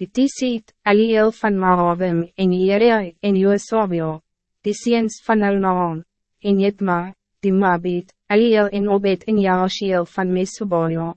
die Tisiet, Eliel van Mahavim, en Jeria, en Joosabio, die seens van Elnaan, en Jetma, die Mabit, Eliel en Obed en Jaashiel van Mesobaja.